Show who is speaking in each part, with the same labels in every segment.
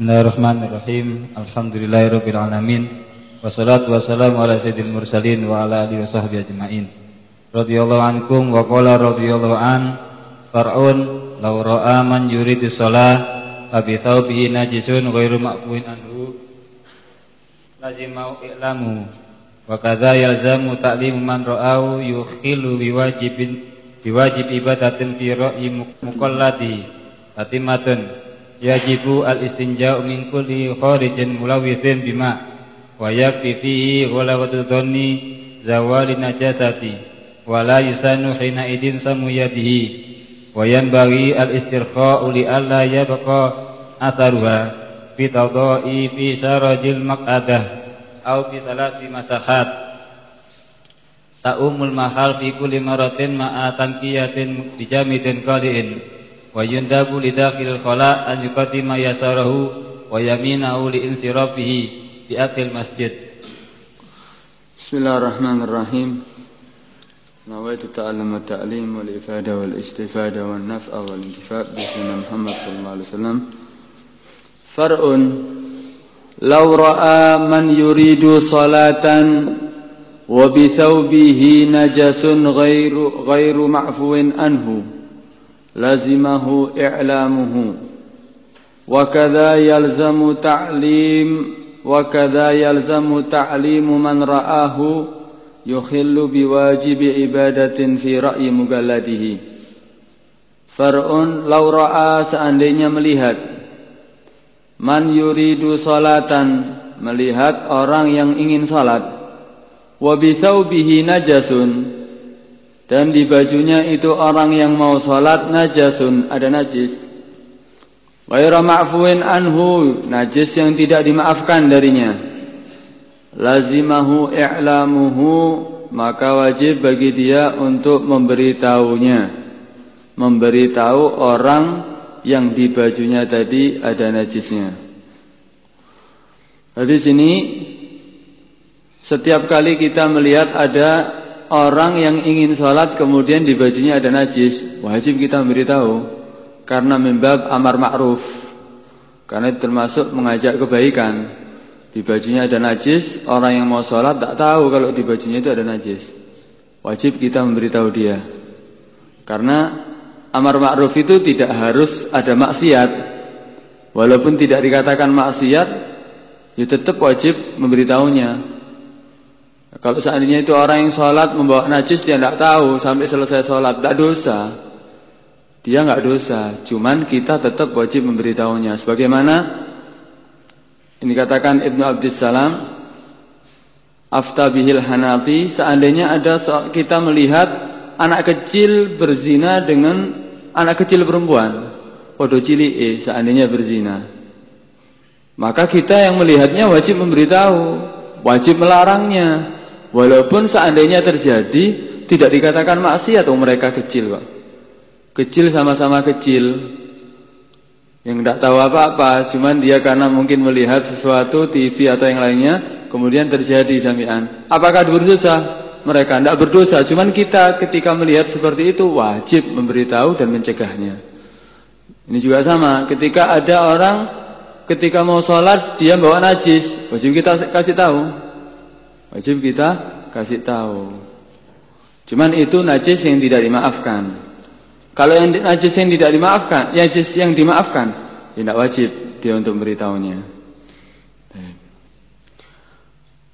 Speaker 1: Bismillahirrahmanirrahim. Alhamdulillahirabbil alamin. Wassalatu wassalamu ala sayyidil mursalin wa ala alihi washabbihi ajmain. Radhiyallahu ankum wa qala radhiyallahu an far'un law ra'a man yuridu shalah abi thawbihi najisun ghairu ma'fuin anhu lazimau i'lamu wa kadza yalzamu ta'limu man ra'au yukhilu biwajibin biwajib ibadatin fi ra'yi tatimatun yajibu al-istinja'u min kulli kharijin mulawisin bima. Wa yakfi fihi ghalawatu dhanni zawali najasati. Wa la yusanu hina idin samu yadihi wa yanbaghi al-istirkha'u li alla yabqa atharuha fi tadai fi syarajil maq'adah au fi salati masahat. Ta'umul mahal fi kulli maratin ma'a tanqiyatin bijamidin qadi'in wa yundabu lidakhil khala an yuqaddima yasarahu wa yaminahu li insirafihi fi akhil masjid
Speaker 2: Bismillahirrahmanirrahim Nawaitu ta'allama ta'lim wal ifada wal istifada wal naf'a wal intifa' bi Muhammad sallallahu alaihi wasallam Far'un Law ra'a man yuridu salatan wa bi لزمه إعلامه وكذا يلزم تعليم وكذا يلزم تعليم من رآه يخل بواجب عبادة في رأي مقلده Far'un lau ra'a seandainya melihat Man yuridu salatan Melihat orang yang ingin salat Wa bithaubihi najasun dan di bajunya itu orang yang mau sholat najasun ada najis. Waira ma'fuin anhu najis yang tidak dimaafkan darinya. Lazimahu i'lamuhu maka wajib bagi dia untuk memberitahunya. Memberitahu orang yang di bajunya tadi ada najisnya. Di sini setiap kali kita melihat ada orang yang ingin sholat kemudian di bajunya ada najis, wajib kita memberitahu karena membab amar ma'ruf. Karena termasuk mengajak kebaikan. Di bajunya ada najis, orang yang mau sholat tak tahu kalau di bajunya itu ada najis. Wajib kita memberitahu dia. Karena amar ma'ruf itu tidak harus ada maksiat. Walaupun tidak dikatakan maksiat, ya tetap wajib memberitahunya. Kalau seandainya itu orang yang sholat membawa najis dia tidak tahu sampai selesai sholat, tidak dosa. Dia nggak dosa, cuman kita tetap wajib memberitahunya. Sebagaimana ini katakan Ibnu Abdissalam, Aftabihil Hanafi, seandainya ada kita melihat anak kecil berzina dengan anak kecil perempuan, podo cili e, seandainya berzina. Maka kita yang melihatnya wajib memberitahu, wajib melarangnya. Walaupun seandainya terjadi tidak dikatakan maksiat atau mereka kecil kok. Kecil sama-sama kecil. Yang tidak tahu apa-apa, cuman dia karena mungkin melihat sesuatu TV atau yang lainnya, kemudian terjadi samian. Apakah berdosa? Mereka tidak berdosa, cuman kita ketika melihat seperti itu wajib memberitahu dan mencegahnya. Ini juga sama, ketika ada orang ketika mau sholat dia bawa najis, wajib kita kasih tahu. Wajib kita kasih tahu. Cuman itu najis yang tidak dimaafkan. Kalau yang najis yang tidak dimaafkan, najis yang dimaafkan, ya tidak wajib dia untuk memberitahunya.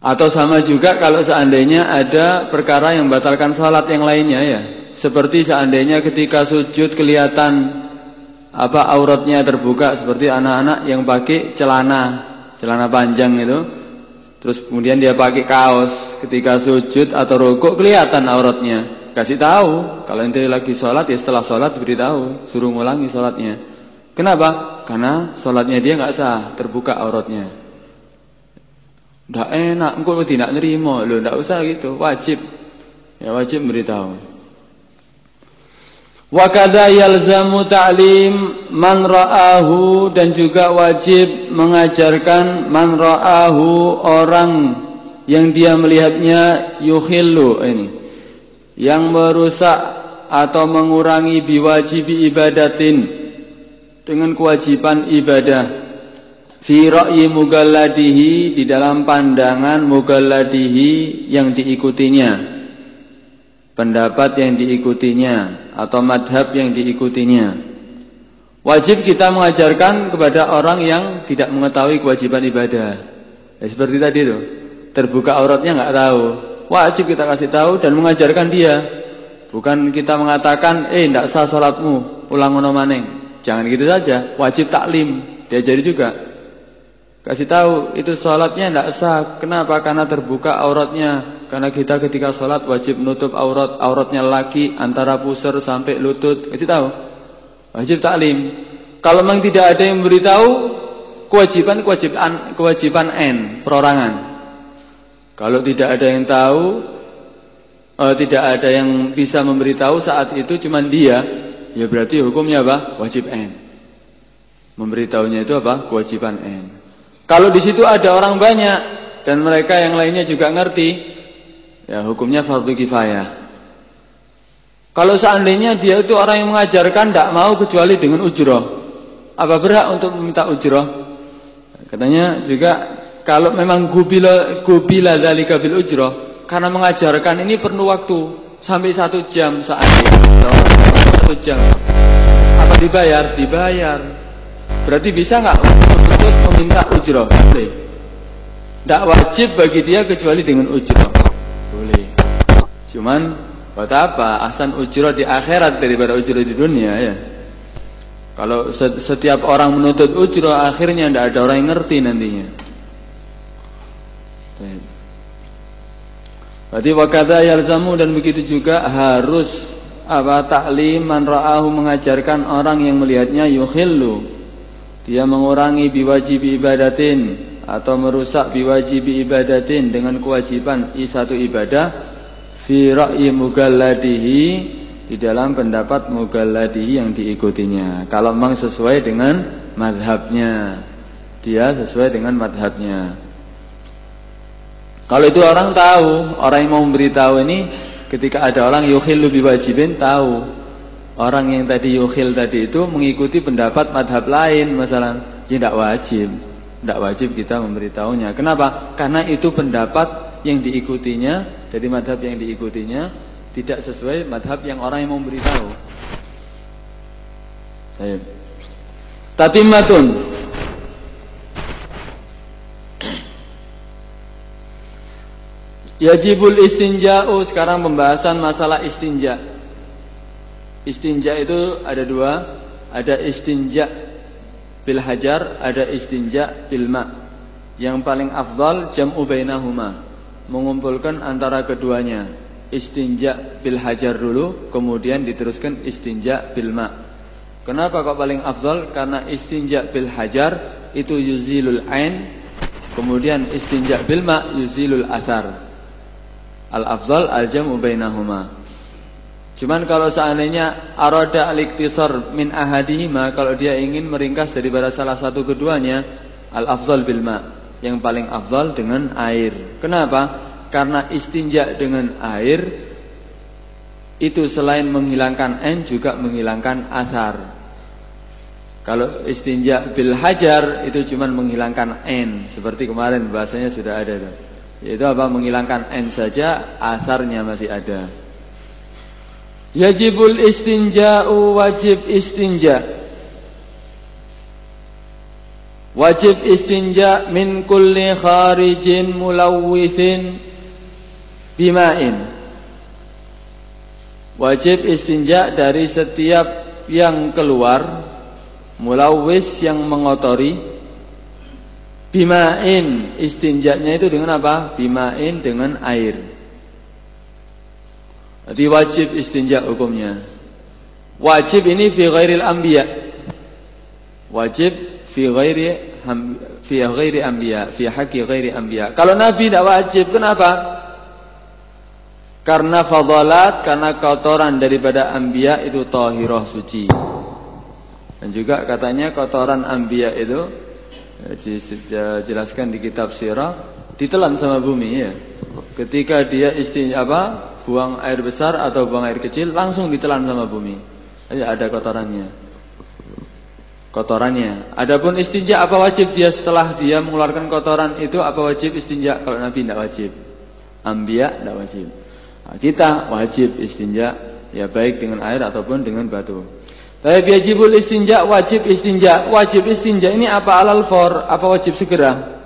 Speaker 2: Atau sama juga kalau seandainya ada perkara yang membatalkan salat yang lainnya ya. Seperti seandainya ketika sujud kelihatan apa auratnya terbuka seperti anak-anak yang pakai celana, celana panjang itu Terus kemudian dia pakai kaos ketika sujud atau rukuk kelihatan auratnya. Kasih tahu kalau ente lagi sholat ya setelah sholat beritahu suruh ngulangi sholatnya. Kenapa? Karena sholatnya dia nggak sah terbuka auratnya. Tidak enak, engkau tidak nerima lo, tidak usah gitu, wajib, ya wajib beritahu. Wa kadza yalzamu ta'lim man ra'ahu dan juga wajib mengajarkan man ra'ahu orang yang dia melihatnya yuhillu ini. Yang merusak atau mengurangi biwajibi ibadatin dengan kewajiban ibadah. Fi ra'yi mugalladihi di dalam pandangan mugalladihi yang diikutinya pendapat yang diikutinya atau madhab yang diikutinya. Wajib kita mengajarkan kepada orang yang tidak mengetahui kewajiban ibadah. Ya, seperti tadi tuh terbuka auratnya nggak tahu. Wajib kita kasih tahu dan mengajarkan dia. Bukan kita mengatakan eh tidak sah salatmu ulang ngono jangan gitu saja wajib taklim diajari juga. Kasih tahu itu salatnya tidak sah kenapa? Karena terbuka auratnya karena kita ketika sholat wajib menutup aurat auratnya laki antara pusar sampai lutut kasih tahu wajib taklim kalau memang tidak ada yang memberitahu kewajiban kewajiban kewajiban n perorangan kalau tidak ada yang tahu, uh, tidak ada yang bisa memberitahu saat itu cuma dia, ya berarti hukumnya apa? Wajib N. Memberitahunya itu apa? Kewajiban N. Kalau di situ ada orang banyak dan mereka yang lainnya juga ngerti, ya hukumnya fardu kifayah. Kalau seandainya dia itu orang yang mengajarkan tidak mau kecuali dengan ujroh, apa berhak untuk meminta ujroh? Katanya juga kalau memang gubila gubila dari kabil ujroh karena mengajarkan ini perlu waktu sampai satu jam saat satu jam. Apa dibayar? Dibayar. Berarti bisa nggak untuk meminta ujroh? Boleh. Tidak wajib bagi dia kecuali dengan ujroh boleh. Cuman buat apa? Asan ujroh di akhirat daripada ujroh di dunia ya. Kalau setiap orang menuntut ujroh akhirnya tidak ada orang yang ngerti nantinya. Berarti wakada yalzamu dan begitu juga harus apa taklim man ra'ahu mengajarkan orang yang melihatnya yukhillu. Dia mengurangi biwajib ibadatin atau merusak biwajib ibadatin dengan kewajiban satu ibadah fi ra'yi mugalladihi di dalam pendapat mugalladihi yang diikutinya. Kalau memang sesuai dengan madhabnya, dia sesuai dengan madhabnya. Kalau itu orang tahu, orang yang mau memberitahu ini ketika ada orang yukhil lebih wajibin tahu. Orang yang tadi yukhil tadi itu mengikuti pendapat madhab lain masalah tidak wajib. Tidak wajib kita memberitahunya. Kenapa? Karena itu pendapat yang diikutinya dari madhab yang diikutinya tidak sesuai madhab yang orang yang memberitahu. Tatimmatun Yajibul istinja'u sekarang pembahasan masalah istinja. Istinja itu ada dua, ada istinja bil hajar, ada istinja bil ma. Yang paling afdal jam'u bainahuma, mengumpulkan antara keduanya. Istinja bil hajar dulu, kemudian diteruskan istinja bil ma. Kenapa kok paling afdal? Karena istinja bil hajar itu yuzilul ain, kemudian istinja bil ma yuzilul asar. Al-afdal al-jam'u bainahuma. Cuman kalau seandainya arada al-iktisar min ahadihima kalau dia ingin meringkas daripada salah satu keduanya al-afdal bil ma, yang paling afdal dengan air. Kenapa? Karena istinja dengan air itu selain menghilangkan n juga menghilangkan asar. Kalau istinja bil hajar itu cuma menghilangkan n seperti kemarin bahasanya sudah ada. Yaitu apa? Menghilangkan N saja Asarnya masih ada Yajibul istinja'u wajib istinja Wajib istinja min kulli kharijin mulawwithin bima'in Wajib istinja dari setiap yang keluar Mulawis yang mengotori Bimain istinjaknya itu dengan apa? Bimain dengan air. Jadi wajib istinja hukumnya. Wajib ini fi ghairil anbiya. Wajib fi ghairi fi ghairi anbiya, fi haqqi ghairi anbiya. Kalau nabi tidak wajib, kenapa? Karena fadalat, karena kotoran daripada anbiya itu tahirah suci. Dan juga katanya kotoran anbiya itu dijelaskan di kitab sirah ditelan sama bumi ya. Ketika dia isti apa buang air besar atau buang air kecil langsung ditelan sama bumi. Ya ada kotorannya. kotorannya. Adapun istinja apa wajib dia setelah dia mengeluarkan kotoran itu apa wajib istinja? Kalau Nabi tidak wajib. Ambia tidak wajib. Nah, kita wajib istinja ya baik dengan air ataupun dengan batu. Tapi wajibul istinja wajib istinja wajib istinja ini apa alal for apa wajib segera?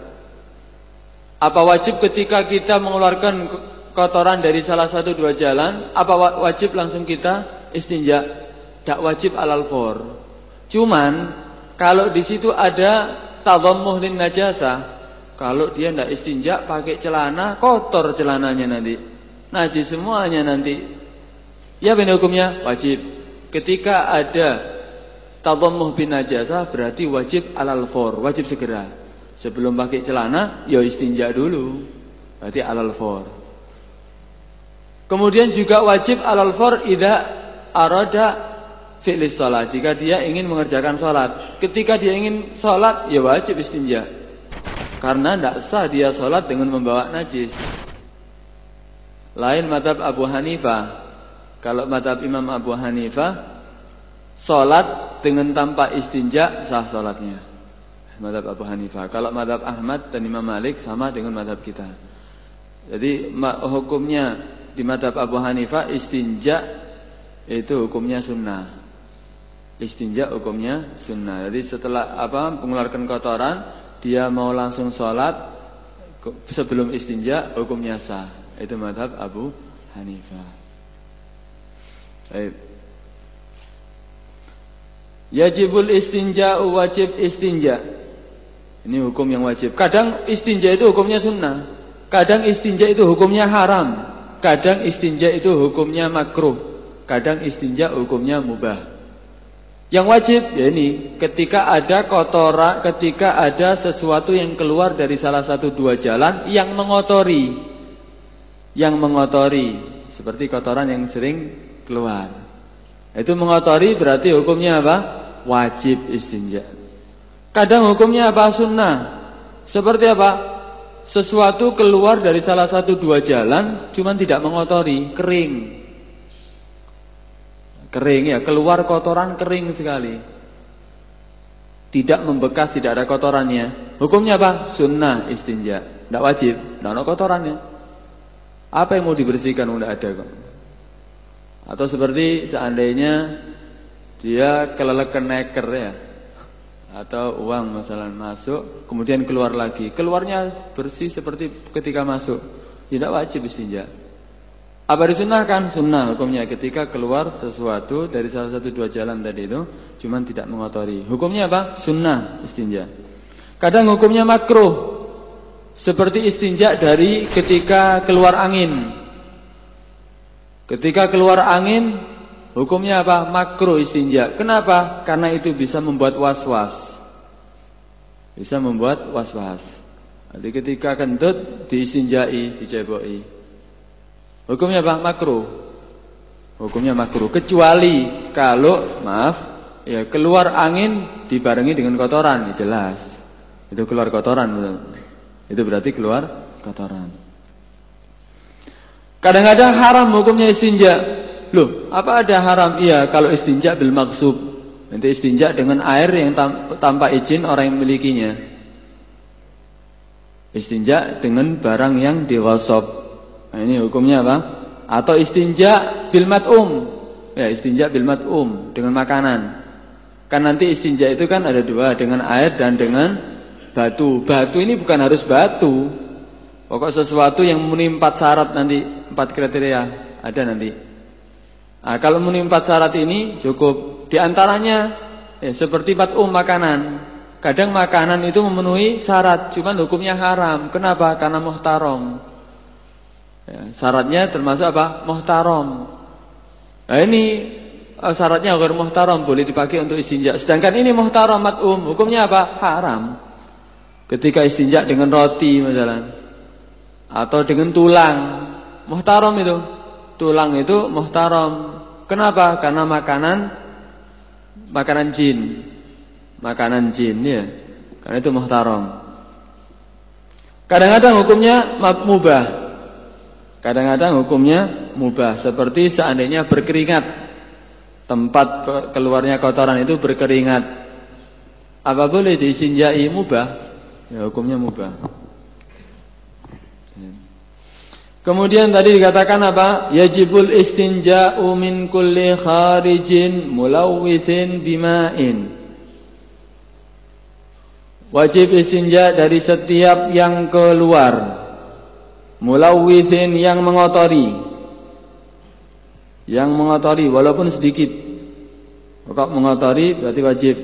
Speaker 2: Apa wajib ketika kita mengeluarkan kotoran dari salah satu dua jalan? Apa wajib langsung kita istinja? Tak wajib alal for. Cuman kalau di situ ada tadhammuh lin najasa, kalau dia tidak istinja pakai celana, kotor celananya nanti. Najis semuanya nanti. Ya benar hukumnya wajib. Ketika ada tadhammuh bin najasa berarti wajib alal for, wajib segera. Sebelum pakai celana, ya istinja dulu. Berarti alal for. Kemudian juga wajib alal for idza arada fi'lis sholat. Jika dia ingin mengerjakan sholat. Ketika dia ingin sholat Ya wajib istinja. Karena tidak sah dia sholat dengan membawa najis. Lain madhab Abu Hanifah Kalau madhab Imam Abu Hanifah Sholat dengan tanpa istinja Sah sholatnya. Madhab Abu Hanifah Kalau madhab Ahmad dan Imam Malik Sama dengan madhab kita. Jadi hukumnya Di madhab Abu Hanifah Istinja itu hukumnya sunnah istinja hukumnya sunnah. Jadi setelah apa mengeluarkan kotoran, dia mau langsung sholat sebelum istinja hukumnya sah. Itu madhab Abu Hanifah. Baik. Yajibul istinja wajib istinja. Ini hukum yang wajib. Kadang istinja itu hukumnya sunnah. Kadang istinja itu hukumnya haram. Kadang istinja itu hukumnya makruh. Kadang istinja hukumnya mubah. Yang wajib ya ini ketika ada kotoran, ketika ada sesuatu yang keluar dari salah satu dua jalan yang mengotori, yang mengotori seperti kotoran yang sering keluar. Itu mengotori berarti hukumnya apa? Wajib istinja. Kadang hukumnya apa? Sunnah. Seperti apa? Sesuatu keluar dari salah satu dua jalan, cuman tidak mengotori, kering. Kering ya, keluar kotoran kering sekali. Tidak membekas, tidak ada kotorannya. Hukumnya apa? Sunnah istinja. Tidak wajib, tidak ada kotorannya. Apa yang mau dibersihkan? Tidak ada kok. Atau seperti seandainya dia kelelekan neker ya. Atau uang masalah masuk, kemudian keluar lagi. Keluarnya bersih seperti ketika masuk. Tidak wajib istinja. Apa disunahkan? Sunnah hukumnya ketika keluar sesuatu dari salah satu dua jalan tadi itu Cuman tidak mengotori Hukumnya apa? Sunnah istinja Kadang hukumnya makruh Seperti istinja dari ketika keluar angin Ketika keluar angin Hukumnya apa? Makruh istinja Kenapa? Karena itu bisa membuat was-was Bisa membuat was-was Jadi ketika kentut diistinjai, diceboi Hukumnya apa? Makruh. Hukumnya makruh kecuali kalau maaf ya keluar angin dibarengi dengan kotoran, ya jelas. Itu keluar kotoran. Itu berarti keluar kotoran. Kadang-kadang haram hukumnya istinja. Loh, apa ada haram? Iya, kalau istinja bil maksub. Nanti istinja dengan air yang tanpa izin orang yang memilikinya. Istinja dengan barang yang dighasab Nah, ini hukumnya apa? Atau istinja bil mat'um. Ya, istinja bil mat'um dengan makanan. Kan nanti istinja itu kan ada dua, dengan air dan dengan batu. Batu ini bukan harus batu. Pokok sesuatu yang memenuhi empat syarat nanti, empat kriteria ada nanti. Nah, kalau memenuhi empat syarat ini cukup. Di antaranya ya, seperti mat'um makanan. Kadang makanan itu memenuhi syarat, cuman hukumnya haram. Kenapa? Karena muhtaram. Ya, syaratnya termasuk apa? Muhtaram. Nah ini uh, syaratnya agar muhtaram boleh dipakai untuk istinja. Sedangkan ini muhtaram mat'um, hukumnya apa? Haram. Ketika istinja dengan roti misalnya atau dengan tulang, muhtaram itu. Tulang itu muhtaram. Kenapa? Karena makanan makanan jin. Makanan jin ya. Karena itu muhtaram. Kadang-kadang hukumnya mubah. Kadang-kadang hukumnya mubah seperti seandainya berkeringat tempat keluarnya kotoran itu berkeringat Apa boleh disinjai mubah? Ya hukumnya mubah. Kemudian tadi dikatakan apa? Yajibul istinja'u min kulli kharijin mulawwithin bima'in. Wajib istinja dari setiap yang keluar. Mulawwithin yang mengotori. Yang mengotori walaupun sedikit. Pokok mengotori berarti wajib.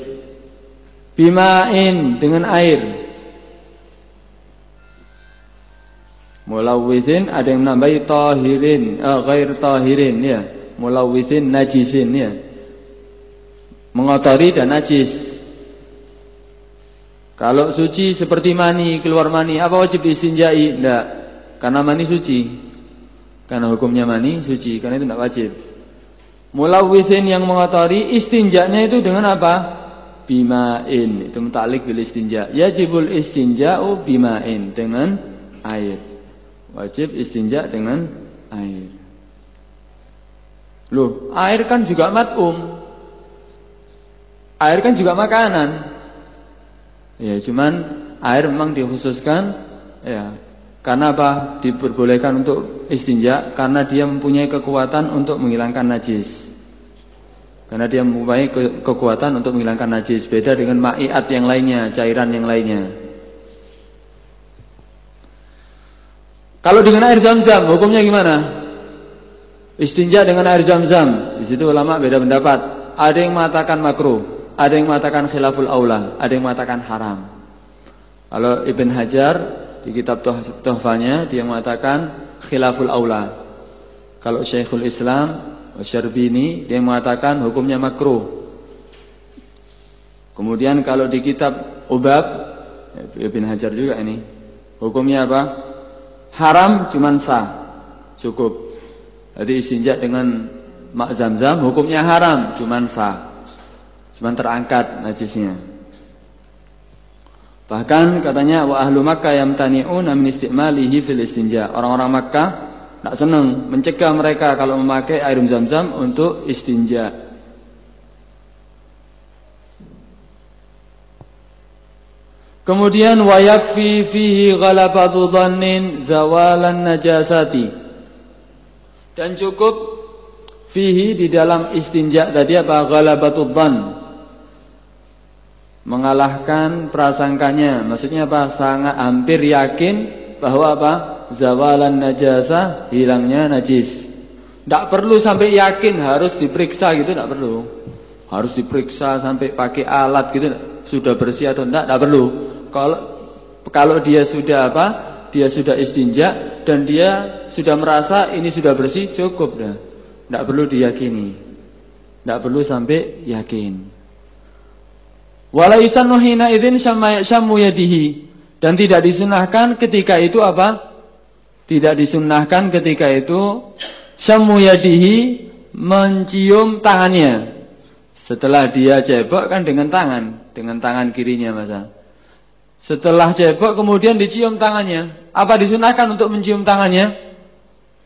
Speaker 2: Bima'in dengan air. Mulawwithin ada yang menambahi tahirin, uh, ghair tahirin ya. Mulawwithin najisin ya. Mengotori dan najis. Kalau suci seperti mani, keluar mani, apa wajib diistinjai? Tidak. Karena mani suci. Karena hukumnya mani suci, karena itu tidak wajib. Mulawwithin yang mengotori istinjanya itu dengan apa? Bimain. Itu mutalik bil istinja. Yajibul istinja'u bimain dengan air. Wajib istinja dengan air. Loh, air kan juga mat'um. Air kan juga makanan. Ya, cuman air memang dikhususkan ya. Karena apa? Diperbolehkan untuk istinja karena dia mempunyai kekuatan untuk menghilangkan najis. Karena dia mempunyai ke kekuatan untuk menghilangkan najis. Beda dengan ma'iat yang lainnya, cairan yang lainnya. Kalau dengan air zam-zam, hukumnya gimana? Istinja dengan air zam-zam. Di situ ulama beda pendapat. Ada yang mengatakan makruh, ada yang mengatakan khilaful aula, ada yang mengatakan haram. Kalau Ibn Hajar di kitab Tuhfanya dia mengatakan khilaful aula. Kalau Syekhul Islam Syarbini dia mengatakan hukumnya makruh. Kemudian kalau di kitab Ubab Ibn Hajar juga ini hukumnya apa? Haram cuman sah. Cukup. Jadi istinja dengan mak zam-zam hukumnya haram cuman sah. Cuman terangkat najisnya bahkan katanya wa ahlu makkah yamtani'una min istimalihi fil istinja. Orang-orang Makkah tak senang mencegah mereka kalau memakai air zam-zam untuk istinja Kemudian wayakfi fihi ghalabatu dhannin zawalan najasati. Dan cukup fihi di dalam istinja tadi apa ghalabatu dhann. Mengalahkan prasangkanya. Maksudnya apa? Sangat hampir yakin bahwa apa? Zawalan najasa, hilangnya najis. Tidak perlu sampai yakin harus diperiksa gitu, tidak perlu. Harus diperiksa sampai pakai alat gitu, sudah bersih atau tidak, tidak perlu kalau kalau dia sudah apa? Dia sudah istinja dan dia sudah merasa ini sudah bersih cukup dah. Tidak perlu diyakini. Tidak perlu sampai yakin. Wala yusannu hina dan tidak disunahkan ketika itu apa? Tidak disunahkan ketika itu syammu yadihi mencium tangannya. Setelah dia cebok kan dengan tangan, dengan tangan kirinya masa. Setelah cebok kemudian dicium tangannya. Apa disunahkan untuk mencium tangannya?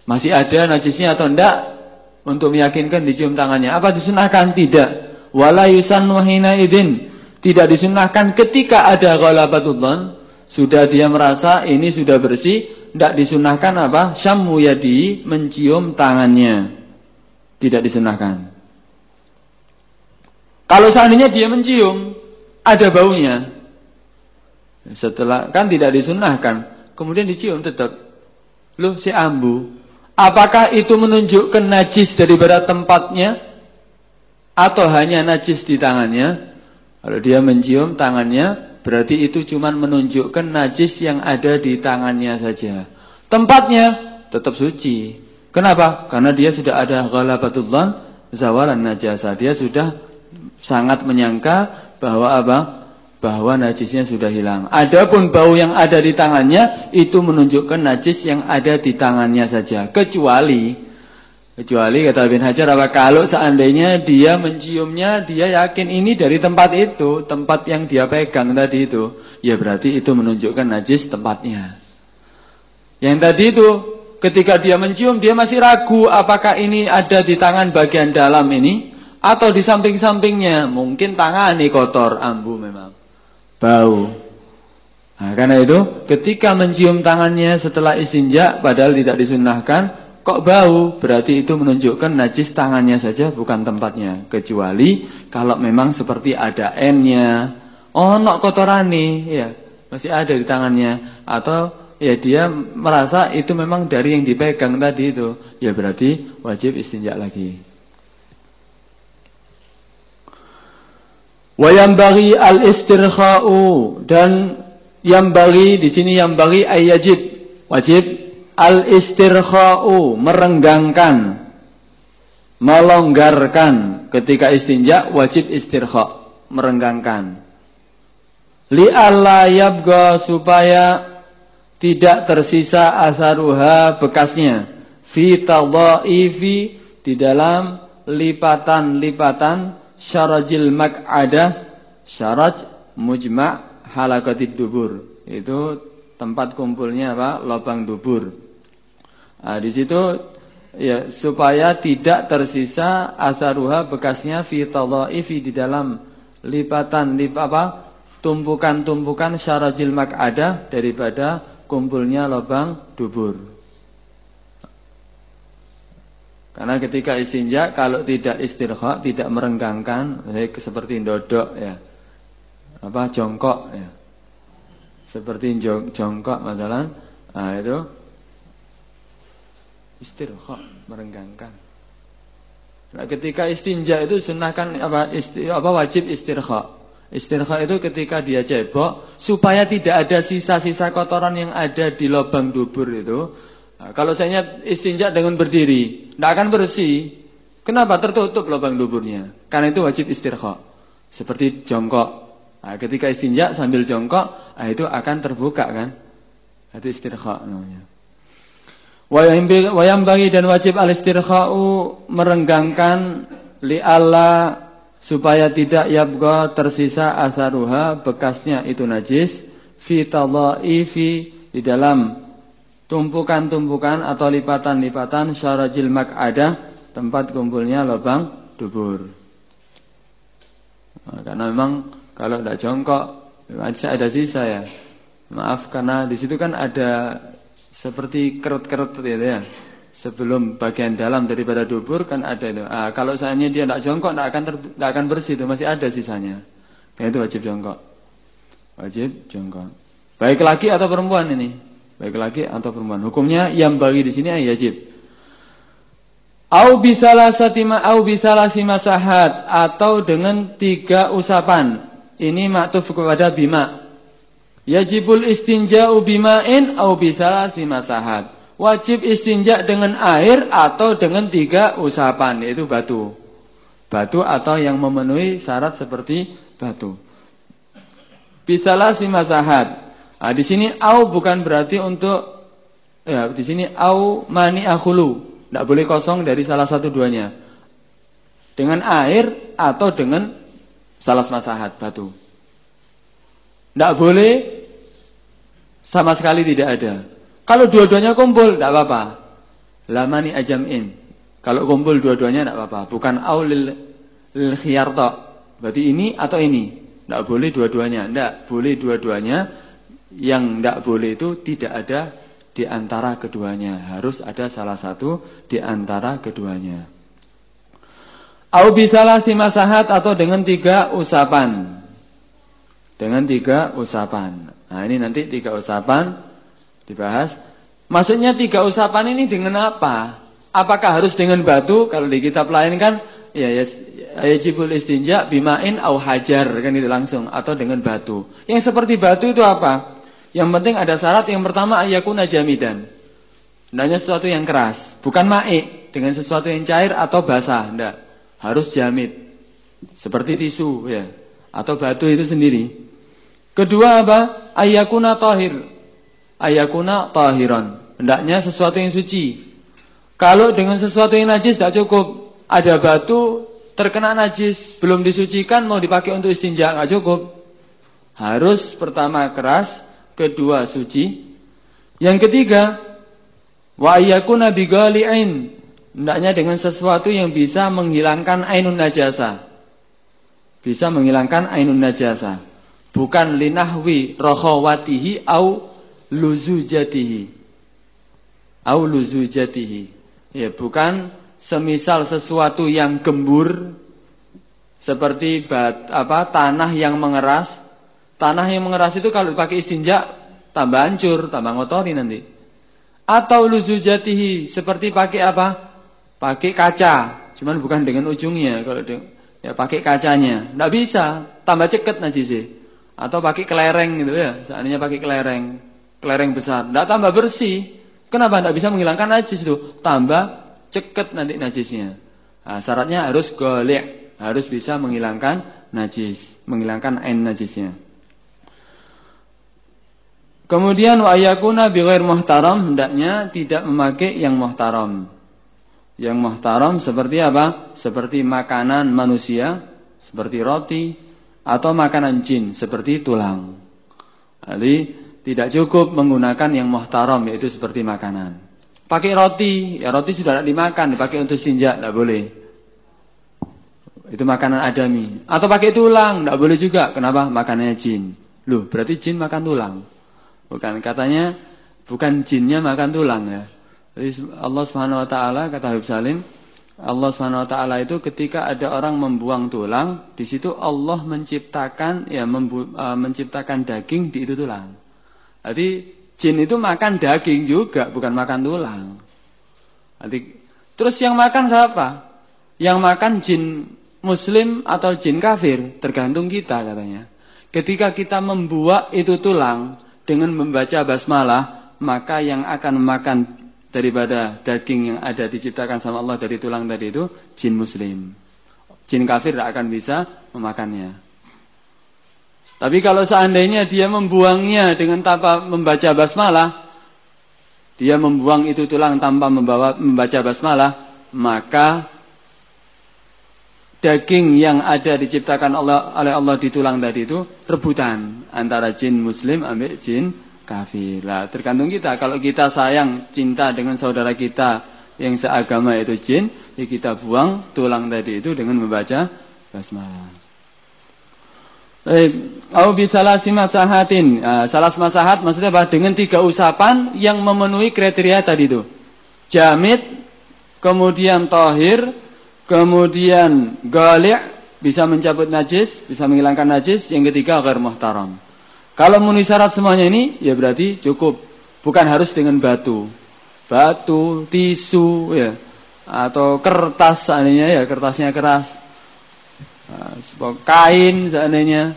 Speaker 2: Masih ada najisnya atau tidak? Untuk meyakinkan dicium tangannya. Apa disunahkan? Tidak. Wala yusannu hina idin. Tidak disunahkan ketika ada ghalabatudhan. Sudah dia merasa ini sudah bersih. Tidak disunahkan apa? Syammu yadi mencium tangannya. Tidak disunahkan. Kalau seandainya dia mencium, ada baunya, setelah kan tidak disunahkan, kemudian dicium tetap. Loh si ambu, apakah itu menunjukkan najis daripada tempatnya atau hanya najis di tangannya? Kalau dia mencium tangannya, berarti itu cuma menunjukkan najis yang ada di tangannya saja. Tempatnya tetap suci. Kenapa? Karena dia sudah ada ghalabatullah zawalan najasa. Dia sudah sangat menyangka bahwa apa? Bahwa najisnya sudah hilang. Adapun bau yang ada di tangannya itu menunjukkan najis yang ada di tangannya saja. Kecuali kecuali kata Bin Hajar apa kalau seandainya dia menciumnya dia yakin ini dari tempat itu, tempat yang dia pegang tadi itu, ya berarti itu menunjukkan najis tempatnya. Yang tadi itu ketika dia mencium dia masih ragu apakah ini ada di tangan bagian dalam ini atau di samping-sampingnya. Mungkin tangan ini kotor ambu memang. Bau. Nah, karena itu ketika mencium tangannya setelah istinja padahal tidak disunahkan kok bau? Berarti itu menunjukkan najis tangannya saja bukan tempatnya. Kecuali kalau memang seperti ada n-nya. Oh nok kotoran nih ya masih ada di tangannya. Atau ya dia merasa itu memang dari yang dipegang tadi itu. Ya berarti wajib istinja lagi Wayam bagi al istirkha'u dan yang bagi di sini yang bagi ayajib wajib. Al istirkha'u merenggangkan. Melonggarkan. Ketika istinja wajib istirkha merenggangkan. Li yabga supaya tidak tersisa asaruha bekasnya. Fi di dalam lipatan-lipatan syarajil mak'adah syaraj mujma' halakatid dubur. Itu tempat kumpulnya apa? Lubang dubur. Nah, di situ ya supaya tidak tersisa asaruha bekasnya fi tadhaifi di dalam lipatan lip apa? tumpukan-tumpukan syarajil mak'adah daripada kumpulnya lubang dubur. Karena ketika istinja kalau tidak istirqa, tidak merenggangkan seperti dodok ya apa jongkok ya. Seperti jongkok masalah nah itu istirha merenggangkan. Nah, ketika istinja itu sunahkan apa isti, apa wajib istirha. Istirha itu ketika dia cebok supaya tidak ada sisa-sisa kotoran yang ada di lubang dubur itu. Nah, kalau saya istinja dengan berdiri, tidak akan bersih. Kenapa tertutup lubang duburnya? Karena itu wajib istirha. Seperti jongkok. Nah, ketika istinja sambil jongkok, nah itu akan terbuka kan? Itu istirkha namanya. Wayam bagi dan wajib al istirkha'u merenggangkan li Allah supaya tidak yabga tersisa asaruha bekasnya itu najis fi tadhaifi di dalam tumpukan-tumpukan atau lipatan-lipatan syarajil mak'adah tempat kumpulnya lubang dubur. Nah, karena memang kalau tidak jongkok, masih ada sisa ya. Maaf karena di situ kan ada seperti kerut-kerut gitu ya. Sebelum bagian dalam daripada dubur kan ada itu. Ah, kalau seandainya dia tidak jongkok, tidak akan tidak akan bersih itu masih ada sisanya. Karena itu wajib jongkok. Wajib jongkok. Baik laki atau perempuan ini. Baik laki atau perempuan. Hukumnya yang bagi di sini wajib. Au bisalasati ma au bisalasi masahat atau dengan tiga usapan ini maktuf kepada bima. Yajibul istinja'u bima'in au bisalasi masahat. Wajib istinja dengan air atau dengan tiga usapan yaitu batu. Batu atau yang memenuhi syarat seperti batu. Bisalasi masahat. Nah, di sini au bukan berarti untuk ya di sini au mani akhulu. Tidak boleh kosong dari salah satu duanya. Dengan air atau dengan salas masahat batu. Tidak boleh sama sekali tidak ada. Kalau dua-duanya kumpul tidak apa-apa. Lamani ajam'in. Kalau kumpul dua-duanya tidak apa-apa. Bukan aulil khiyarto. Berarti ini atau ini. Tidak boleh dua-duanya. Tidak boleh dua-duanya. Yang tidak boleh itu tidak ada di antara keduanya. Harus ada salah satu di antara keduanya. Au bisalah simasahat atau dengan tiga usapan. Dengan tiga usapan. Nah ini nanti tiga usapan dibahas. Maksudnya tiga usapan ini dengan apa? Apakah harus dengan batu? Kalau di kitab lain kan ya ya yajibul istinja bimain au hajar kan itu langsung atau dengan batu. Yang seperti batu itu apa? Yang penting ada syarat yang pertama ayakuna jamidan. Hendaknya sesuatu yang keras, bukan ma'ik dengan sesuatu yang cair atau basah, enggak harus jamit. Seperti tisu ya atau batu itu sendiri. Kedua apa? Ayakuna tahir. Ayakuna tahiran. Hendaknya sesuatu yang suci. Kalau dengan sesuatu yang najis tidak cukup. Ada batu terkena najis, belum disucikan mau dipakai untuk istinja nggak cukup. Harus pertama keras, kedua suci. Yang ketiga, wa ayakuna bigali'in. Hendaknya dengan sesuatu yang bisa menghilangkan ainun najasa. Bisa menghilangkan ainun najasa. bukan linahwi rohawatihi au luzujatihi au luzujatihi ya bukan semisal sesuatu yang gembur seperti bat, apa tanah yang mengeras tanah yang mengeras itu kalau dipakai istinja tambah hancur tambah ngotori nanti atau luzujatihi seperti pakai apa pakai kaca cuman bukan dengan ujungnya kalau ya pakai kacanya nggak bisa tambah ceket najisnya atau pakai kelereng gitu ya. Seandainya pakai kelereng, kelereng besar, tidak tambah bersih. Kenapa tidak bisa menghilangkan najis itu? Tambah ceket nanti najisnya. Nah, syaratnya harus golek, harus bisa menghilangkan najis, menghilangkan ain najisnya. Kemudian wa yakuna bighair muhtaram hendaknya tidak memakai yang muhtaram. Yang muhtaram seperti apa? Seperti makanan manusia, seperti roti, atau makanan jin seperti tulang. Jadi tidak cukup menggunakan yang muhtaram yaitu seperti makanan. Pakai roti, ya roti sudah tidak dimakan, dipakai untuk sinjak, tidak boleh. Itu makanan adami. Atau pakai tulang, tidak boleh juga. Kenapa? Makanannya jin. Loh, berarti jin makan tulang. Bukan katanya bukan jinnya makan tulang ya. Jadi Allah Subhanahu wa taala kata Habib Salim, Allah Subhanahu wa taala itu ketika ada orang membuang tulang, di situ Allah menciptakan ya membu, uh, menciptakan daging di itu tulang. Jadi jin itu makan daging juga, bukan makan tulang. Jadi terus yang makan siapa? Yang makan jin muslim atau jin kafir, tergantung kita katanya. Ketika kita membuat itu tulang dengan membaca basmalah, maka yang akan makan daripada daging yang ada diciptakan sama Allah dari tulang tadi itu jin muslim. Jin kafir tidak akan bisa memakannya. Tapi kalau seandainya dia membuangnya dengan tanpa membaca basmalah, dia membuang itu tulang tanpa membawa membaca basmalah, maka daging yang ada diciptakan Allah oleh Allah di tulang tadi itu rebutan antara jin muslim ambil jin kafir. Lah, tergantung kita. Kalau kita sayang, cinta dengan saudara kita yang seagama itu jin, ya kita buang tulang tadi itu dengan membaca basmalah. Au bisalasi masahatin. Nah, salas masahat maksudnya apa? Dengan tiga usapan yang memenuhi kriteria tadi itu. Jamit, kemudian tohir, kemudian galik, bisa mencabut najis, bisa menghilangkan najis. Yang ketiga agar muhtaram. Kalau memenuhi syarat semuanya ini, ya berarti cukup. Bukan harus dengan batu. Batu, tisu, ya, atau kertas seandainya ya, kertasnya keras. Nah, kain seandainya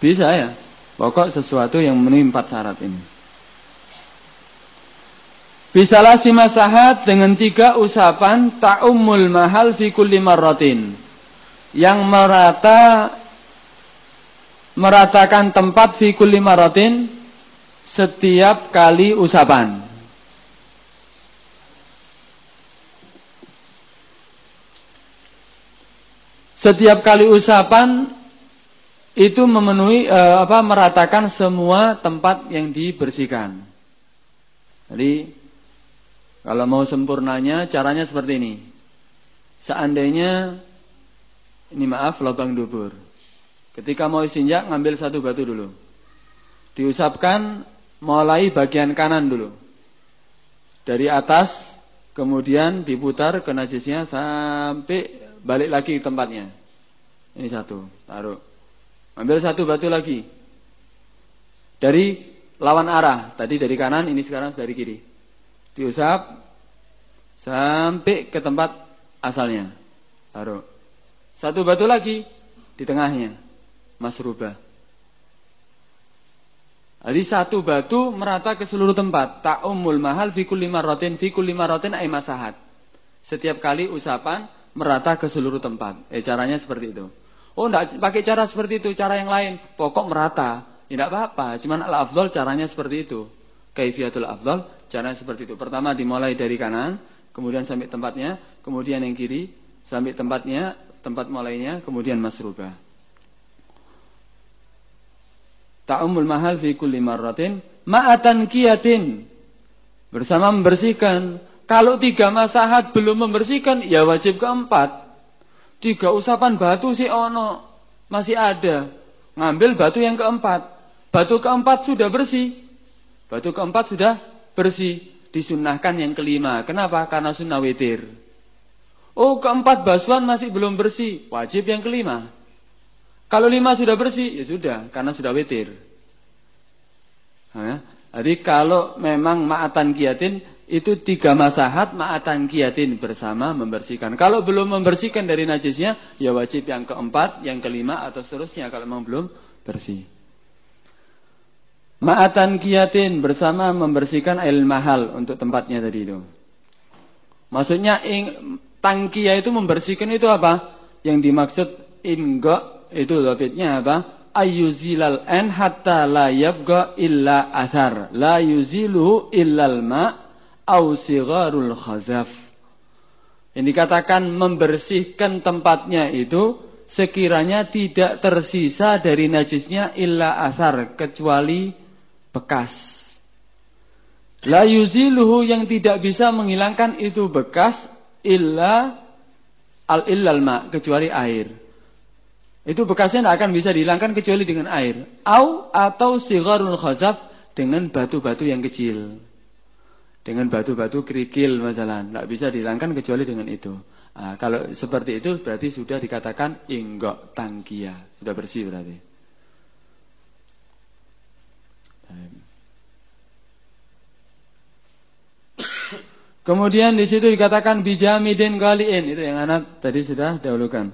Speaker 2: bisa ya. Pokok sesuatu yang memenuhi empat syarat ini. Bisalah si masahat dengan tiga usapan ta'umul mahal fi kulli marratin. Yang merata meratakan tempat fi kulli maratin setiap kali usapan. Setiap kali usapan itu memenuhi e, apa meratakan semua tempat yang dibersihkan. Jadi kalau mau sempurnanya caranya seperti ini. Seandainya ini maaf lubang dubur. Ketika mau istinja ngambil satu batu dulu. Diusapkan mulai bagian kanan dulu. Dari atas kemudian diputar ke najisnya sampai balik lagi ke tempatnya. Ini satu, taruh. Ambil satu batu lagi. Dari lawan arah, tadi dari kanan, ini sekarang dari kiri. Diusap sampai ke tempat asalnya. Taruh. Satu batu lagi di tengahnya masrubah. Jadi satu batu merata ke seluruh tempat. Ta'umul mahal fikul lima rotin, fikul lima rotin ay masahat. Setiap kali usapan merata ke seluruh tempat. Eh caranya seperti itu. Oh enggak pakai cara seperti itu, cara yang lain. Pokok merata. Tidak ya, apa-apa, cuman al-afdol caranya seperti itu. Kaifiatul afdol caranya seperti itu. Pertama dimulai dari kanan, kemudian sampai tempatnya, kemudian yang kiri sampai tempatnya, tempat mulainya, kemudian masrubah. Ta'umul mahal fi kulli marratin ma'atan kiyatin. Bersama membersihkan. Kalau tiga masahat belum membersihkan, ya wajib keempat. Tiga usapan batu si ono masih ada. ngambil batu yang keempat. Batu keempat sudah bersih. Batu keempat sudah bersih. Disunahkan yang kelima. Kenapa? Karena sunnah witir. Oh keempat basuhan masih belum bersih. Wajib yang kelima. Kalau lima sudah bersih, ya sudah. Karena sudah witir. Jadi kalau memang ma'atan kiatin itu tiga masahat ma'atan kiatin bersama membersihkan. Kalau belum membersihkan dari najisnya, ya wajib yang keempat, yang kelima atau seterusnya kalau memang belum bersih. Ma'atan kiatin bersama membersihkan air mahal untuk tempatnya tadi itu. Maksudnya ing, tangkia itu membersihkan itu apa? Yang dimaksud inggo itu dobitnya apa? Ayuzilal en hatta la yabga illa athar. La yuzilu illal ma' au sigharul khazaf. Yang dikatakan membersihkan tempatnya itu sekiranya tidak tersisa dari najisnya illa asar kecuali bekas. La yuziluhu yang tidak bisa menghilangkan itu bekas illa al illal ma kecuali air. Itu bekasnya tidak akan bisa dihilangkan kecuali dengan air. Au atau sigharul khazaf dengan batu-batu yang kecil dengan batu-batu kerikil masalah tidak bisa dihilangkan kecuali dengan itu nah, kalau seperti itu berarti sudah dikatakan inggok tangkia sudah bersih berarti Kemudian di situ dikatakan bijamidin kaliin itu yang anak tadi sudah dahulukan.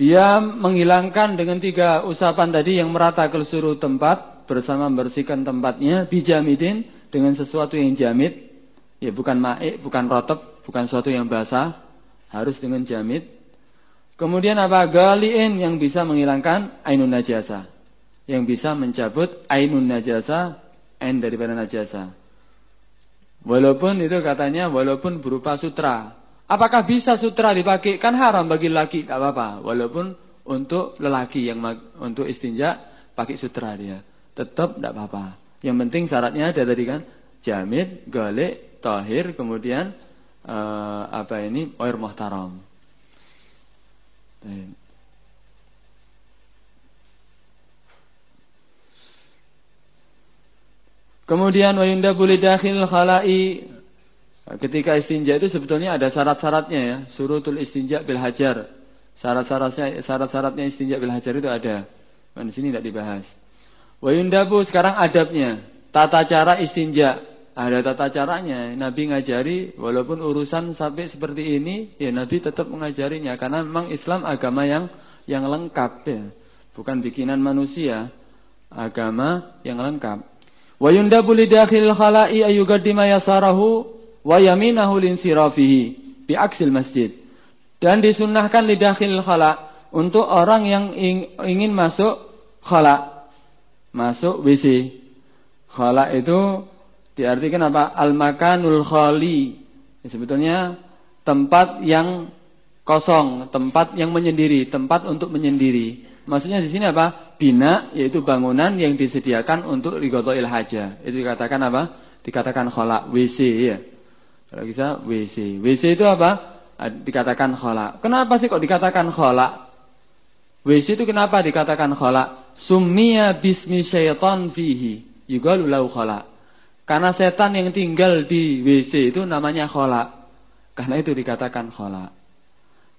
Speaker 2: Dia menghilangkan dengan tiga usapan tadi yang merata ke seluruh tempat bersama membersihkan tempatnya bijamidin dengan sesuatu yang jamid. Ya bukan ma'ik, bukan rotep, bukan sesuatu yang basah harus dengan jamid. Kemudian apa? Galiin yang bisa menghilangkan ainun najasa. Yang bisa mencabut ainun najasa ain daripada najasa walaupun itu katanya walaupun berupa sutra. Apakah bisa sutra dipakai? Kan haram bagi laki tidak apa-apa. Walaupun untuk lelaki yang untuk istinja pakai sutra dia. Tetap tidak apa-apa. Yang penting syaratnya ada tadi kan jamid, galik, tahir, kemudian uh, apa ini air muhtaram. Kemudian wayunda boleh dakhil khalai ketika istinja itu sebetulnya ada syarat-syaratnya ya. Surutul istinja bil hajar. Syarat-syaratnya syarat-syaratnya istinja bil hajar itu ada. Di sini tidak dibahas. Wayundabu sekarang adabnya, tata cara istinja. Ada tata caranya. Nabi ngajari walaupun urusan sampai seperti ini, ya Nabi tetap mengajarinya karena memang Islam agama yang yang lengkap ya. Bukan bikinan manusia, agama yang lengkap. Wayundabu lidakhil khala'i ayugaddima yasarahu wa yaminahu linsirafihi bi aksil masjid. Dan disunnahkan lidakhil khala untuk orang yang ingin masuk khala masuk WC. Khala itu diartikan apa? Al-makanul khali. Ya, sebetulnya tempat yang kosong, tempat yang menyendiri, tempat untuk menyendiri. Maksudnya di sini apa? Bina yaitu bangunan yang disediakan untuk rigotoil haja. Itu dikatakan apa? Dikatakan khala WC ya. Kalau bisa WC. WC itu apa? Dikatakan khala. Kenapa sih kok dikatakan khala? WC itu kenapa dikatakan khala? Summiya bismi syaitan fihi. Yugalu lau khala. Karena setan yang tinggal di WC itu namanya khala. Karena itu dikatakan khala.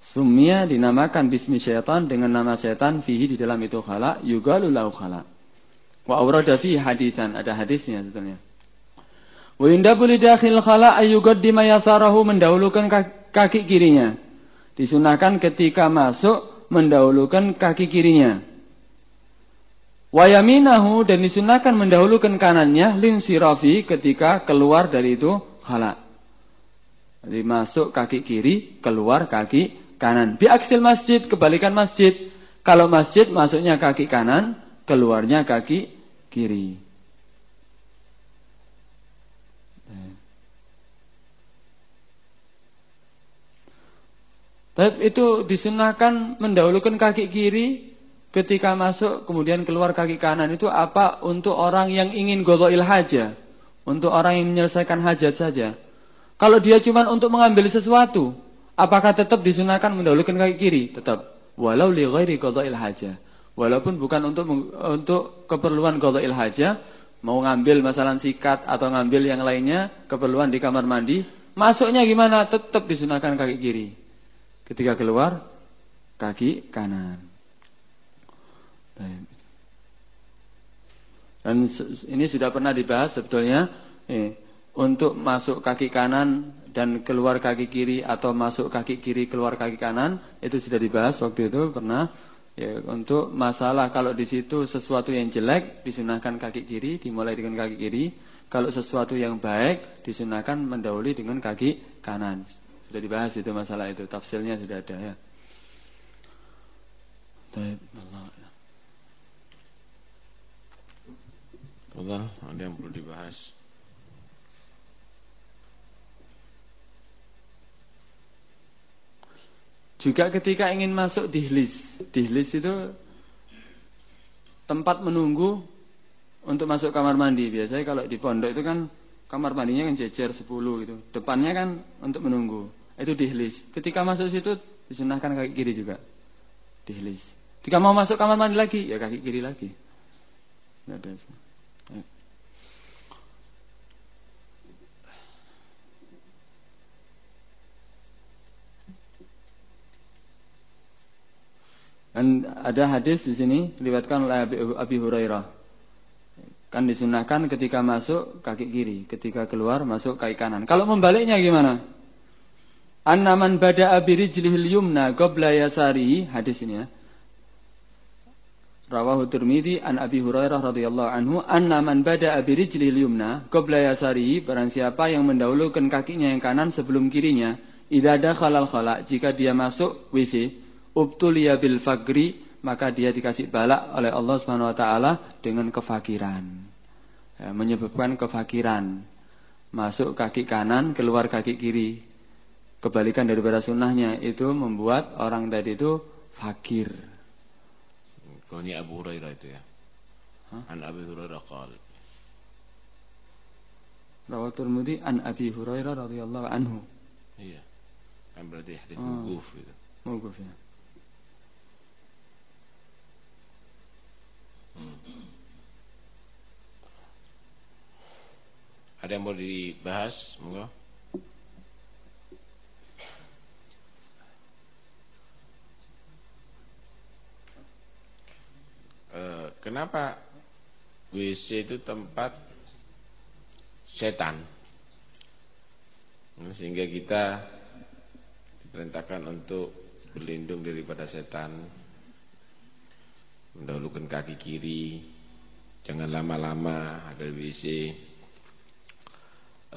Speaker 2: Summiya dinamakan bismi syaitan dengan nama setan fihi di dalam itu khala. Yugalu lau khala. Wa aurada fi hadisan. Ada hadisnya sebetulnya. Wa indabu lidakhil khala ayyugaddima yasarahu mendahulukan kaki kirinya. Disunahkan ketika masuk mendahulukan kaki kirinya. Wayaminahu dan disunahkan mendahulukan kanannya lin sirafi ketika keluar dari itu khala. Jadi masuk kaki kiri, keluar kaki kanan. Biaksil masjid, kebalikan masjid. Kalau masjid masuknya kaki kanan, keluarnya kaki kiri. Tapi itu disunahkan mendahulukan kaki kiri ketika masuk kemudian keluar kaki kanan itu apa untuk orang yang ingin goloil haja, untuk orang yang menyelesaikan hajat saja. Kalau dia cuma untuk mengambil sesuatu, apakah tetap disunahkan mendahulukan kaki kiri? Tetap. walau li ghairi qada'il hajah. Walaupun bukan untuk untuk keperluan qada'il hajah, mau ngambil masalah sikat atau ngambil yang lainnya, keperluan di kamar mandi, masuknya gimana? Tetap disunahkan kaki kiri. Ketika keluar kaki kanan. Dan ini sudah pernah dibahas sebetulnya eh, untuk masuk kaki kanan dan keluar kaki kiri atau masuk kaki kiri keluar kaki kanan itu sudah dibahas waktu itu pernah ya, untuk masalah kalau di situ sesuatu yang jelek disunahkan kaki kiri dimulai dengan kaki kiri kalau sesuatu yang baik disunahkan mendahului dengan kaki kanan sudah dibahas itu masalah itu tafsirnya sudah ada ya. Allah.
Speaker 3: Ada yang perlu dibahas.
Speaker 2: Juga ketika ingin masuk dihlis, dihlis itu tempat menunggu untuk masuk kamar mandi. Biasanya kalau di pondok itu kan kamar mandinya kan jejer 10 gitu. Depannya kan untuk menunggu. Itu dihlis. Ketika masuk situ disunahkan kaki kiri juga. Dihlis. Ketika mau masuk kamar mandi lagi, ya kaki kiri lagi. Tidak ada. Dan ada hadis di sini diriwayatkan oleh Abi Hurairah. Kan disunahkan ketika masuk kaki kiri, ketika keluar masuk kaki kanan. Kalau membaliknya gimana? An-naman bada abirijlihil yumna qabla yasari hadis ini ya. Rawahu Tirmidzi an Abi Hurairah radhiyallahu anhu anna man bada bi rijlil yumna qabla yasari barang siapa yang mendahulukan kakinya yang kanan sebelum kirinya idza dakhala khala jika dia masuk WC ubtuliya bil fagri maka dia dikasih balak oleh Allah Subhanahu wa taala dengan kefakiran. Ya, menyebabkan kefakiran. Masuk kaki kanan, keluar kaki kiri. Kebalikan daripada sunnahnya itu membuat orang tadi itu fakir.
Speaker 3: Ini Abu Hurairah itu ya. Hah? An Abi Hurairah qal.
Speaker 2: Rawat Tirmidzi an Abi Hurairah radhiyallahu anhu.
Speaker 3: Iya. Kan berarti hadis oh. mauquf itu.
Speaker 2: Mauquf ya.
Speaker 3: Ada yang mau dibahas? Monggo. Uh, kenapa WC itu tempat setan? Sehingga kita diperintahkan untuk berlindung daripada setan mendahulukan kaki kiri. Jangan lama-lama ada WC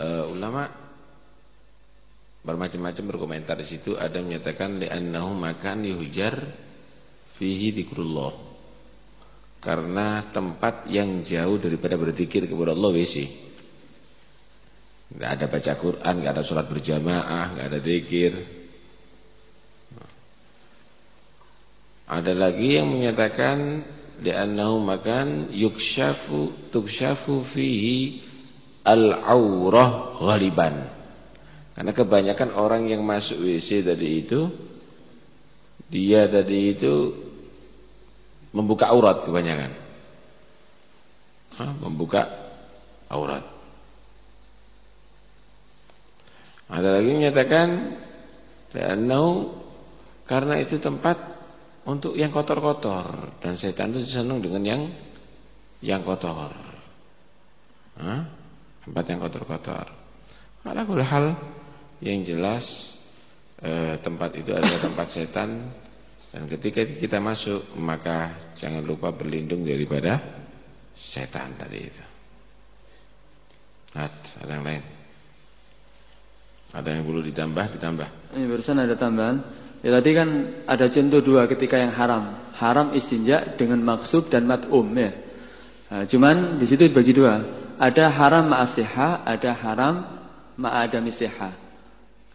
Speaker 3: uh, ulama bermacam-macam berkomentar di situ. Ada menyatakan li'annahu makan yujar fihi dikrullah karena tempat yang jauh daripada berzikir kepada Allah WC Tidak ada baca Quran, tidak ada sholat berjamaah, tidak ada zikir. Ada lagi yang menyatakan li'annahu makan yukshafu tukshafu fihi al-aurah ghaliban. Karena kebanyakan orang yang masuk WC tadi itu dia tadi itu membuka aurat kebanyakan. Membuka aurat. Ada lagi menyatakan karena itu tempat untuk yang kotor-kotor dan setan itu senang dengan yang yang kotor. Hah? Tempat yang kotor-kotor. Ada -kotor. hal yang jelas eh, tempat itu adalah tempat setan dan ketika kita masuk maka jangan lupa berlindung daripada setan tadi itu. ada yang lain? Ada yang perlu ditambah? Ditambah.
Speaker 2: Ini barusan ada tambahan. Ya tadi kan ada contoh dua ketika yang haram. Haram istinja dengan maksud dan mat'um ya. Nah, cuman di situ bagi dua. Ada haram ma'asiha, ada haram ma'adami siha.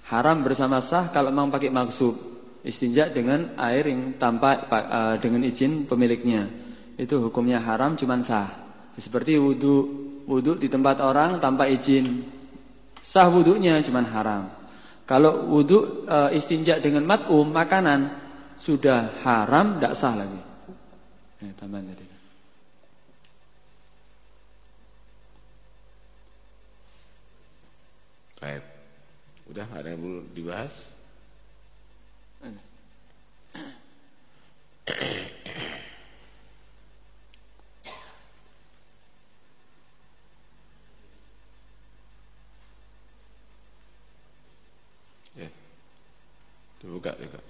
Speaker 2: Haram bersama sah kalau memang pakai maksud. Istinja dengan air yang tanpa uh, dengan izin pemiliknya. Itu hukumnya haram cuman sah. Seperti wudhu. Wudhu di tempat orang tanpa izin. Sah wudhunya cuman haram. Kalau wudhu e, istinja dengan mat'um makanan sudah haram tidak sah lagi. Eh, tambahan tadi.
Speaker 3: Baik. Udah ada yang perlu dibahas? Ya. Dibuka juga.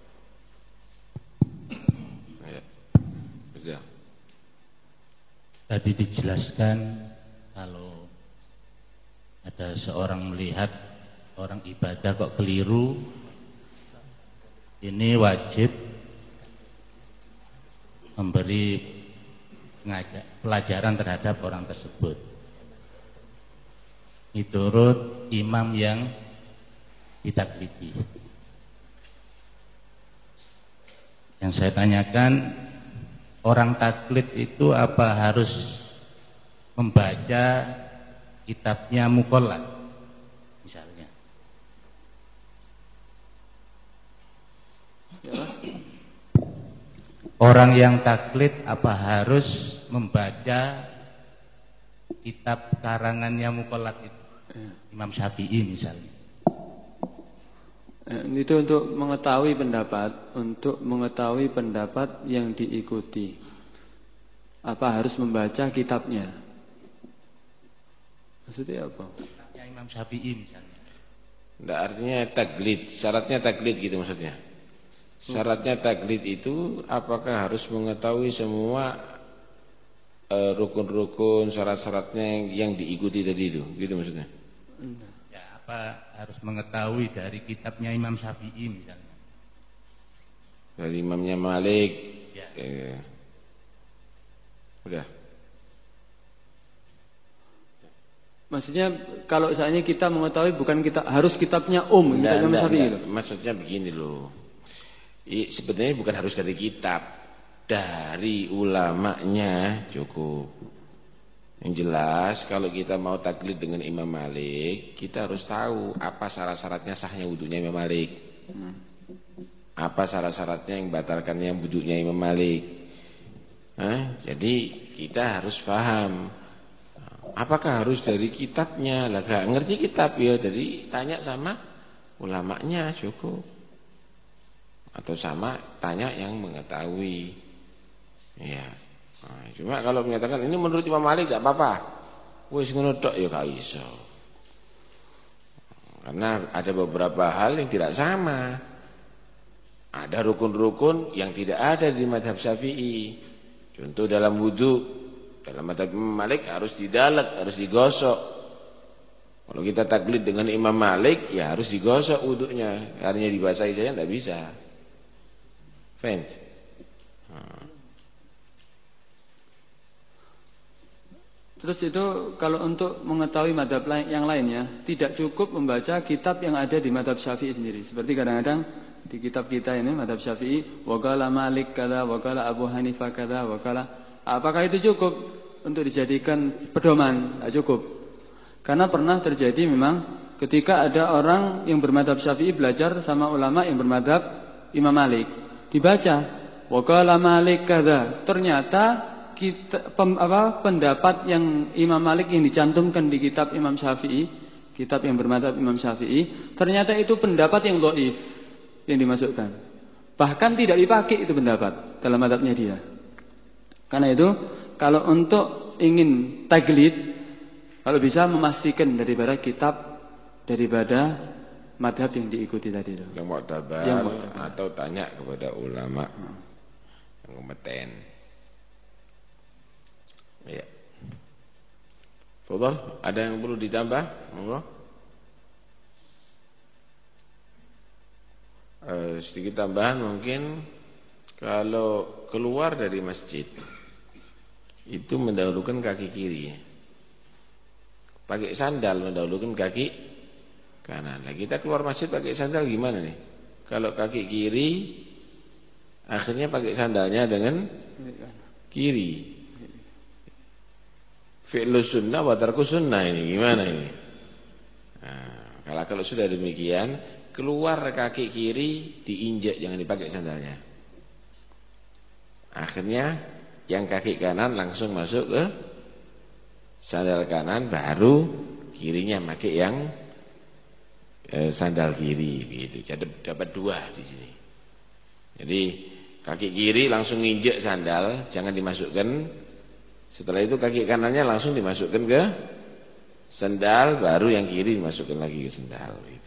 Speaker 3: Ya. Sudah.
Speaker 1: Tadi dijelaskan kalau ada seorang melihat orang ibadah kok keliru, ini wajib memberi pelajaran terhadap orang tersebut. Menurut imam yang ditaklidi. Yang saya tanyakan, orang taklid itu apa harus membaca kitabnya mukolat misalnya. Orang yang taklid apa harus membaca kitab karangannya mukolat itu? Imam Syafi'i misalnya.
Speaker 2: Eh, itu untuk mengetahui pendapat, untuk mengetahui pendapat yang diikuti. Apa harus membaca kitabnya? Maksudnya apa?
Speaker 1: Imam Syafi'i misalnya.
Speaker 3: Tidak artinya taklid, syaratnya taklid gitu maksudnya. Syaratnya taklid itu apakah harus mengetahui semua eh, rukun-rukun, uh, syarat-syaratnya yang, yang diikuti tadi itu, gitu maksudnya.
Speaker 1: Ya, apa harus mengetahui dari kitabnya Imam Syafi'i misalnya.
Speaker 3: Dari imamnya Malik. Ya. Eh, udah.
Speaker 2: Maksudnya kalau misalnya kita mengetahui bukan kita harus kitabnya Om Imam Syafi'i.
Speaker 3: Maksudnya begini loh sebenarnya bukan harus dari kitab dari ulamanya cukup yang jelas kalau kita mau taklid dengan Imam Malik kita harus tahu apa syarat-syaratnya sahnya wudhunya Imam Malik. Apa syarat-syaratnya yang batalkan yang wudhunya Imam Malik. Hah? jadi kita harus paham apakah harus dari kitabnya? Lah gak ngerti kitab ya. Jadi tanya sama ulamanya cukup. Atau sama tanya yang mengetahui. Ya nah, cuma kalau menyatakan ini menurut Imam Malik tidak apa-apa. Wis ngono tok ya gak iso. Karena ada beberapa hal yang tidak sama. Ada rukun-rukun yang tidak ada di madhab syafi'i. Contoh dalam wudhu dalam madhab Imam Malik harus didalat harus digosok. Kalau kita taklid dengan Imam Malik ya harus digosok wudhunya hanya dibasahi saja tidak bisa. Fahim?
Speaker 2: Terus itu kalau untuk mengetahui madhab yang lainnya Tidak cukup membaca kitab yang ada di madhab syafi'i sendiri. Seperti kadang-kadang di kitab kita ini madhab syafi'i Wakala Malik kada, wakala Abu Hanifah kada, wakala Apakah itu cukup untuk dijadikan pedoman? Tidak cukup. Karena pernah terjadi memang ketika ada orang yang bermadhab syafi'i belajar sama ulama yang bermadhab Imam Malik. Dibaca waqala Malik kada. Ternyata kita pem, apa, pendapat yang Imam Malik yang dicantumkan di kitab Imam Syafi'i kitab yang bermadhab Imam Syafi'i ternyata itu pendapat yang doif yang dimasukkan bahkan tidak dipakai itu pendapat dalam madhabnya dia karena itu kalau untuk ingin taglid kalau bisa memastikan daripada kitab daripada madhab yang diikuti tadi itu.
Speaker 3: Yang mau yang atau tanya kepada ulama hmm. yang kompeten. Ya. Fadhal, ada yang perlu ditambah? Monggo. Uh, sedikit tambahan mungkin kalau keluar dari masjid itu mendahulukan kaki kiri. Pakai sandal mendahulukan kaki kanan. Nah, kita keluar masjid pakai sandal gimana nih? Kalau kaki kiri akhirnya pakai sandalnya dengan kiri. Fi'lu sunnah wa tarku sunnah ini gimana ini? Nah, kalau kalau sudah demikian, keluar kaki kiri diinjak jangan dipakai sandalnya. Akhirnya yang kaki kanan langsung masuk ke sandal kanan baru kirinya pakai yang eh, sandal kiri begitu. Jadi dapat dua di sini. Jadi kaki kiri langsung nginjek sandal, jangan dimasukkan. Setelah itu kaki kanannya langsung dimasukkan ke sandal, baru yang kiri dimasukkan lagi ke sandal. Gitu.